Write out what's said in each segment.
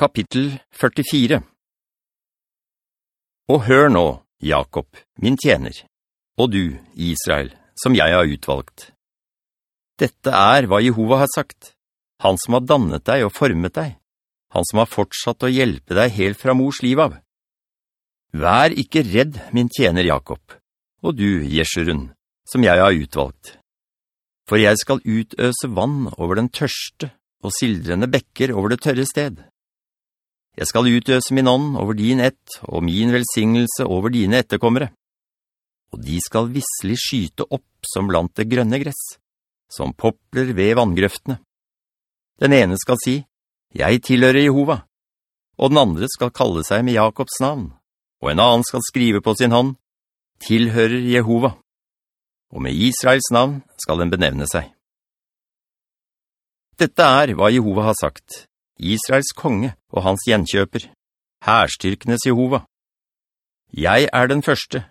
Kapittel 44 Og hør nå, Jakob, min tjener, og du, Israel, som jeg har utvalgt. Dette er hva Jehova har sagt, han som har dannet deg og formet deg, han som har fortsatt å hjelpe deg helt fra mors liv av. Vær ikke redd, min tjener Jakob, og du, Jeshurun, som jeg har utvalgt. For jeg skal utøse vann over den tørste og sildrende bekker over det tørre sted. Jeg skal utøse min ånd over din ett, og min velsignelse over dine etterkommere. Og de skal visselig skyte opp som blant det grønne gress, som popler ved vanngrøftene. Den ene skal si, «Jeg tilhører Jehova», og den andre skal kalle seg med Jakobs navn, og en annen skal skrive på sin hånd, «Tilhører Jehova», og med Israels navn skal den benevne seg. Dette er hva Jehova har sagt, Israels konge og hans gjenkjøper, herstyrkenes Jehova. Jeg er den første,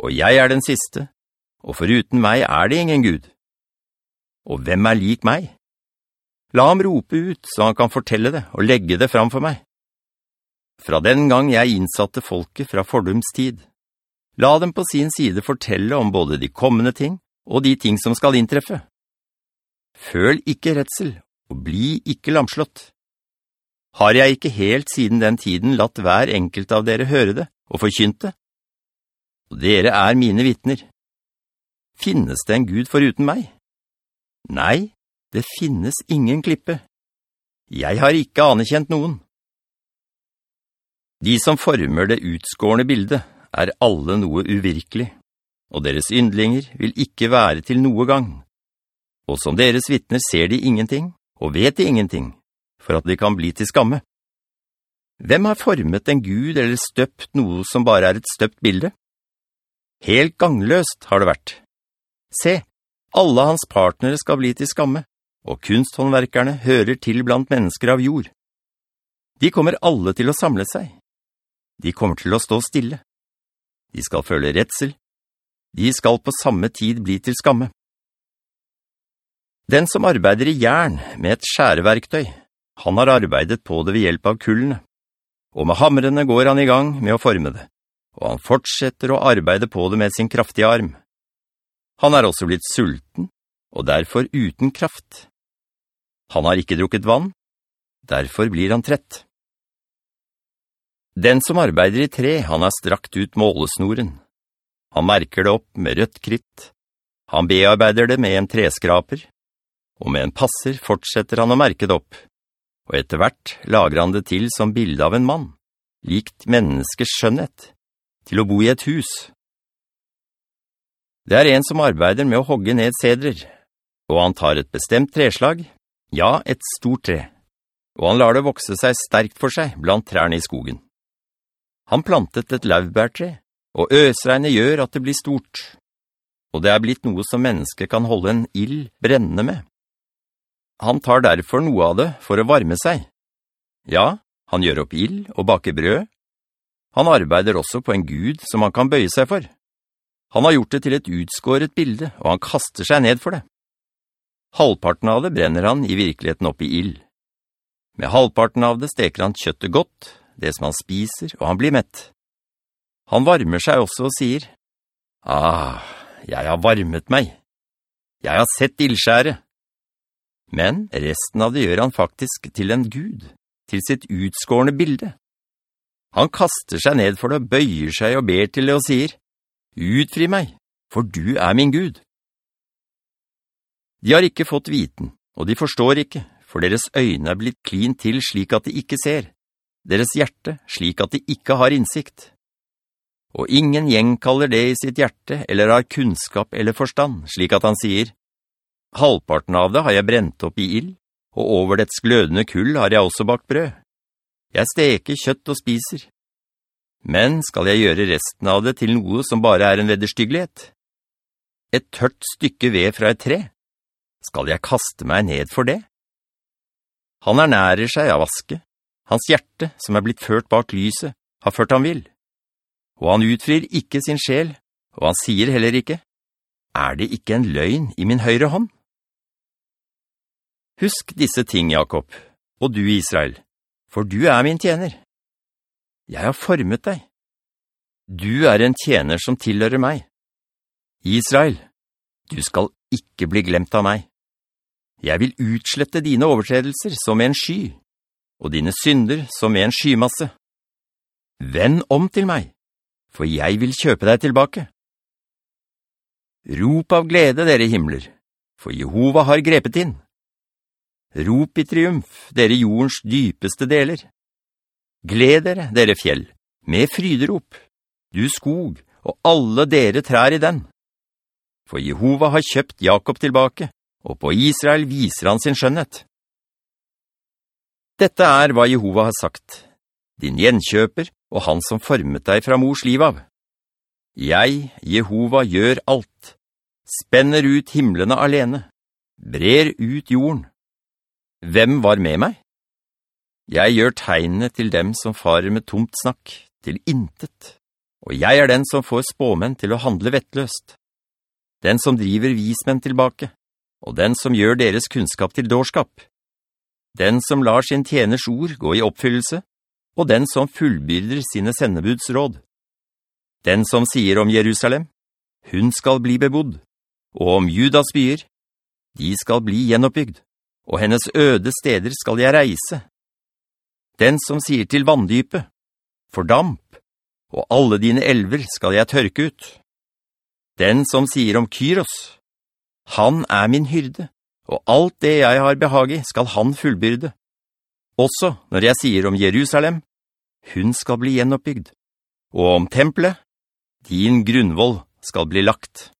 og jeg er den siste, og foruten meg er det ingen Gud. Og hvem er lik meg? La ham rope ut, så han kan fortelle det og legge det fram for meg. Fra den gang jeg innsatte folket fra fordums tid, la dem på sin side fortelle om både de kommende ting og de ting som skal inntreffe. Føl ikke redsel, og bli ikke lamslått. Har jeg ikke helt siden den tiden latt hver enkelt av dere høre det og forkynte? Og dere er mine vittner. Finnes det en Gud foruten meg? Nei, det finnes ingen klippe. Jeg har ikke anerkjent noen. De som former det utskårende bildet er alle noe uvirkelig, og deres yndlinger vil ikke være til noe gang. Og som deres vittner ser de ingenting, og vet de ingenting, for at de kan bli til skamme. Hvem har formet en gud eller støpt noe som bare er et støpt bilde? Helt gangløst har det vært. Se, alle hans partnere skal bli til skamme, og kunsthåndverkerne hører til blant mennesker av jord. De kommer alle til å samle seg. De kommer til å stå stille. De skal føle retsel. De skal på samme tid bli til skamme. Den som arbeider i jern med et skjæreverktøy, han har arbeidet på det ved hjelp av kullene, og med hamrene går han i gang med å forme det, og han fortsetter å arbeide på det med sin kraftige arm. Han er også blitt sulten, og derfor uten kraft. Han har ikke drukket vann, derfor blir han trett. Den som arbeider i tre, han har strakt ut målesnoren. Han merker det opp med rødt kritt. Han bearbeider det med en treskraper, og med en passer fortsetter han å merke det opp og etter hvert lager han det til som bilde av en mann, likt menneskes skjønnhet, til å bo i et hus. Det er en som arbeider med å hogge ned sedrer, og han tar et bestemt treslag, ja, et stort tre, og han lar det vokse seg sterkt for seg blant trærne i skogen. Han plantet et lauvbærtre, og øsregnet gjør at det blir stort, og det er blitt noe som mennesket kan holde en ild brennende med. Han tar derfor noe av det for å varme seg. Ja, han gjør opp ild og baker brød. Han arbeider også på en gud som han kan bøye seg for. Han har gjort det til et utskåret bilde, og han kaster seg ned for det. Halvparten av det brenner han i virkeligheten opp i ild. Med halvparten av det steker han kjøttet godt, det som han spiser, og han blir mett. Han varmer seg også og sier, «Ah, jeg har varmet meg. Jeg har sett ildskjæret. Men resten av det gjør han faktisk til en gud, til sitt utskårende bilde. Han kaster seg ned for det, bøyer seg og ber til det og sier, «Utfri meg, for du er min Gud.» De har ikke fått viten, og de forstår ikke, for deres øyne er blitt klin til slik at de ikke ser, deres hjerte slik at de ikke har innsikt. Og ingen gjenkaller det i sitt hjerte, eller har kunnskap eller forstand, slik at han sier, Halvparten av det har jeg brent opp i ild, og over dets glødende kull har jeg også bakt brød. Jeg steker kjøtt og spiser. Men skal jeg gjøre resten av det til noe som bare er en vedderstyggelighet? Et tørt stykke ved fra et tre? Skal jeg kaste meg ned for det? Han ernærer seg av aske. Hans hjerte, som er blitt ført bak lyset, har ført han vil. Og han utfrir ikke sin sjel, og han sier heller ikke, «Er det ikke en løgn i min høyre hånd?» Husk disse ting, Jakob, og du Israel, for du er min tjener. Jeg har formet deg. Du er en tjener som tilhører meg. Israel, du skal ikke bli glemt av meg. Jeg vil utslette dine overtredelser som en sky, og dine synder som en skymasse. Vend om til meg, for jeg vil kjøpe deg tilbake. Rop av glede, dere himler, for Jehova har grepet inn. Rop i triumf, dere jordens dypeste deler. Gled dere, dere fjell, med fryderop, du skog og alle dere trær i den. For Jehova har kjøpt Jakob tilbake, og på Israel viser han sin skjønnhet. Dette er hva Jehova har sagt, din gjenkjøper og han som formet deg fra mors liv av. Jeg, Jehova, gjør alt, spenner ut himmelene alene, brer ut jorden. Hvem var med meg? Jeg gjør tegnene til dem som farer med tomt snakk, til intet, og jeg er den som får spåmenn til å handle vettløst. Den som driver vismenn tilbake, og den som gjør deres kunnskap til dårskap. Den som lar sin tjeners ord gå i oppfyllelse, og den som fullbyrder sine sendebudsråd. Den som sier om Jerusalem, hun skal bli bebodd, og om Judas byer, de skal bli gjenoppbygd, og hennes øde steder skal jeg reise. Den som sier til vanndypet, fordamp, og alle dine elver skal jeg tørke ut. Den som sier om Kyros, han er min hyrde, og alt det jeg har behag i skal han fullbyrde. Også når jeg sier om Jerusalem, hun skal bli gjenoppbygd, og om tempelet, din grunnvoll skal bli lagt.